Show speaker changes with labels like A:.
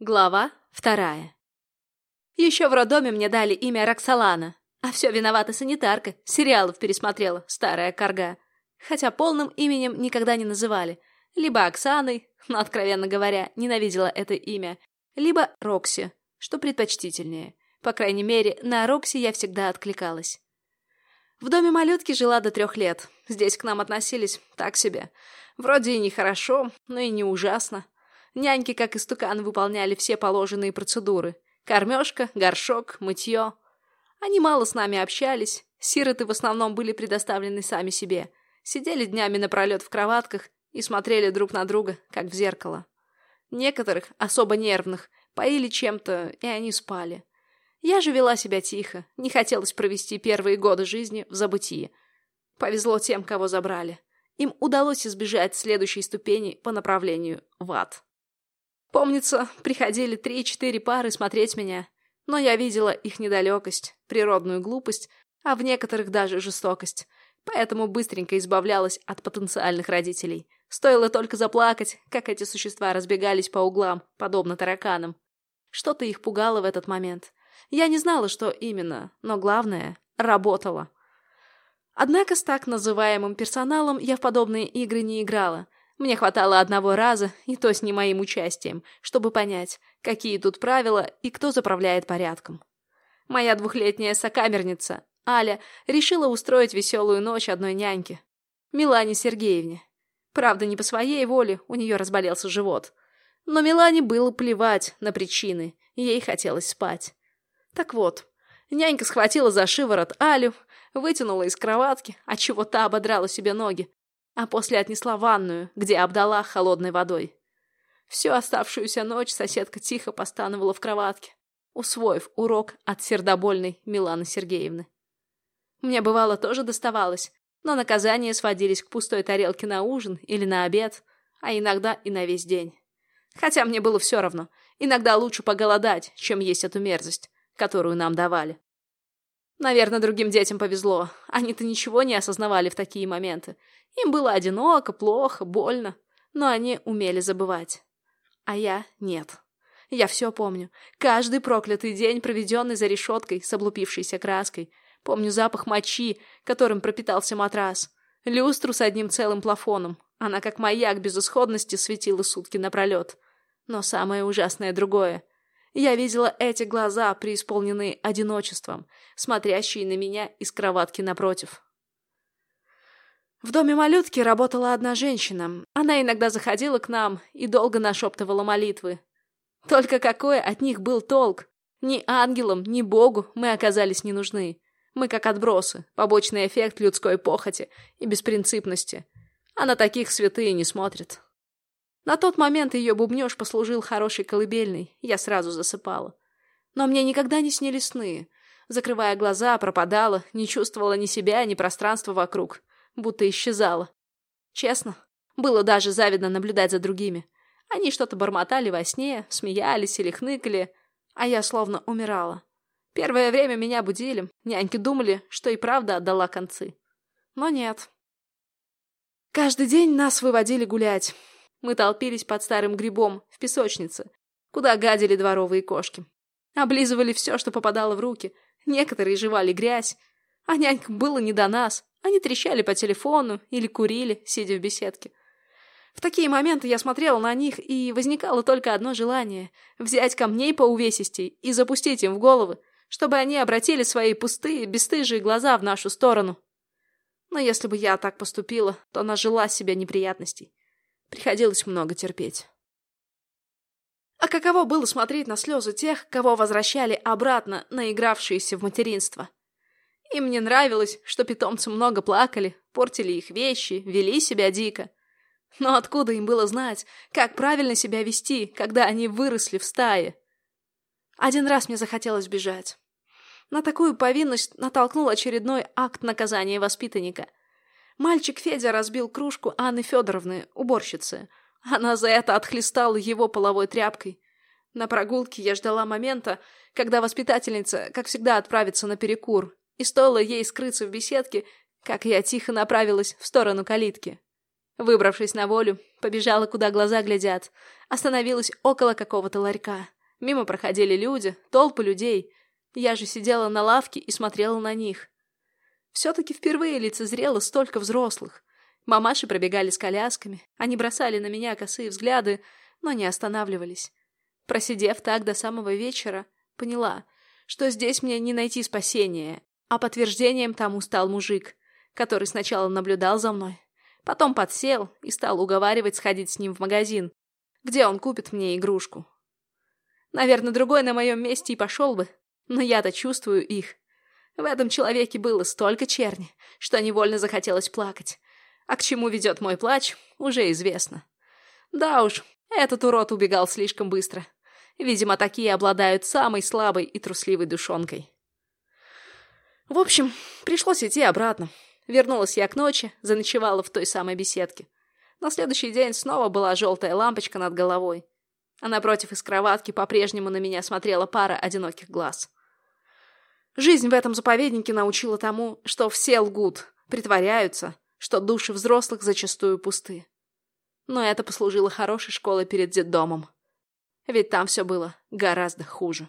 A: Глава вторая. Еще в роддоме мне дали имя Роксолана, а все виновата санитарка, сериалов пересмотрела, старая корга. Хотя полным именем никогда не называли. Либо Оксаной, но, откровенно говоря, ненавидела это имя, либо Рокси, что предпочтительнее. По крайней мере, на Рокси я всегда откликалась. В доме малютки жила до трех лет. Здесь к нам относились так себе. Вроде и нехорошо, но и не ужасно. Няньки, как истукан, выполняли все положенные процедуры. Кормежка, горшок, мытье. Они мало с нами общались. Сироты в основном были предоставлены сами себе. Сидели днями напролет в кроватках и смотрели друг на друга, как в зеркало. Некоторых, особо нервных, поили чем-то, и они спали. Я же вела себя тихо, не хотелось провести первые годы жизни в забытии. Повезло тем, кого забрали. Им удалось избежать следующей ступени по направлению в ад. Помнится, приходили три-четыре пары смотреть меня, но я видела их недалекость, природную глупость, а в некоторых даже жестокость, поэтому быстренько избавлялась от потенциальных родителей. Стоило только заплакать, как эти существа разбегались по углам, подобно тараканам. Что-то их пугало в этот момент. Я не знала, что именно, но главное — работало. Однако с так называемым персоналом я в подобные игры не играла, мне хватало одного раза, и то с не моим участием, чтобы понять, какие тут правила и кто заправляет порядком. Моя двухлетняя сокамерница, Аля, решила устроить веселую ночь одной няньке. Милане Сергеевне. Правда, не по своей воле, у нее разболелся живот. Но Милане было плевать на причины, ей хотелось спать. Так вот, нянька схватила за шиворот Алю, вытянула из кроватки, отчего та ободрала себе ноги, а после отнесла ванную, где обдала холодной водой. Всю оставшуюся ночь соседка тихо постановала в кроватке, усвоив урок от сердобольной Миланы Сергеевны. Мне бывало тоже доставалось, но наказания сводились к пустой тарелке на ужин или на обед, а иногда и на весь день. Хотя мне было все равно, иногда лучше поголодать, чем есть эту мерзость, которую нам давали. Наверное, другим детям повезло. Они-то ничего не осознавали в такие моменты. Им было одиноко, плохо, больно. Но они умели забывать. А я нет. Я все помню. Каждый проклятый день, проведенный за решеткой с облупившейся краской. Помню запах мочи, которым пропитался матрас. Люстру с одним целым плафоном. Она как маяк безысходности светила сутки напролет. Но самое ужасное другое — я видела эти глаза, преисполненные одиночеством, смотрящие на меня из кроватки напротив. В доме малютки работала одна женщина. Она иногда заходила к нам и долго нашептывала молитвы. Только какой от них был толк? Ни ангелам, ни Богу мы оказались не нужны. Мы как отбросы, побочный эффект людской похоти и беспринципности. А на таких святые не смотрят. На тот момент ее бубнеж послужил хорошей колыбельной, я сразу засыпала. Но мне никогда не снились сны. Закрывая глаза, пропадала, не чувствовала ни себя, ни пространства вокруг, будто исчезала. Честно, было даже завидно наблюдать за другими. Они что-то бормотали во сне, смеялись или хныкали, а я словно умирала. Первое время меня будили, няньки думали, что и правда отдала концы. Но нет. Каждый день нас выводили гулять. Мы толпились под старым грибом в песочнице, куда гадили дворовые кошки. Облизывали все, что попадало в руки. Некоторые жевали грязь. А нянькам было не до нас. Они трещали по телефону или курили, сидя в беседке. В такие моменты я смотрела на них, и возникало только одно желание — взять камней по увесистей и запустить им в головы, чтобы они обратили свои пустые, бесстыжие глаза в нашу сторону. Но если бы я так поступила, то нажила себе неприятностей. Приходилось много терпеть. А каково было смотреть на слезы тех, кого возвращали обратно, наигравшиеся в материнство? Им не нравилось, что питомцы много плакали, портили их вещи, вели себя дико. Но откуда им было знать, как правильно себя вести, когда они выросли в стае? Один раз мне захотелось бежать. На такую повинность натолкнул очередной акт наказания воспитанника — Мальчик Федя разбил кружку Анны Федоровны, уборщицы. Она за это отхлестала его половой тряпкой. На прогулке я ждала момента, когда воспитательница, как всегда, отправится на перекур, и стоило ей скрыться в беседке, как я тихо направилась в сторону калитки. Выбравшись на волю, побежала, куда глаза глядят. Остановилась около какого-то ларька. Мимо проходили люди, толпы людей. Я же сидела на лавке и смотрела на них. Все-таки впервые лицезрела столько взрослых. Мамаши пробегали с колясками. Они бросали на меня косые взгляды, но не останавливались. Просидев так до самого вечера, поняла, что здесь мне не найти спасения, а подтверждением тому стал мужик, который сначала наблюдал за мной, потом подсел и стал уговаривать сходить с ним в магазин, где он купит мне игрушку. Наверное, другой на моем месте и пошел бы, но я-то чувствую их. В этом человеке было столько черни, что невольно захотелось плакать. А к чему ведет мой плач, уже известно. Да уж, этот урод убегал слишком быстро. Видимо, такие обладают самой слабой и трусливой душонкой. В общем, пришлось идти обратно. Вернулась я к ночи, заночевала в той самой беседке. На следующий день снова была желтая лампочка над головой. А напротив из кроватки по-прежнему на меня смотрела пара одиноких глаз. Жизнь в этом заповеднике научила тому, что все лгут, притворяются, что души взрослых зачастую пусты. Но это послужило хорошей школой перед детдомом. Ведь там все было гораздо хуже.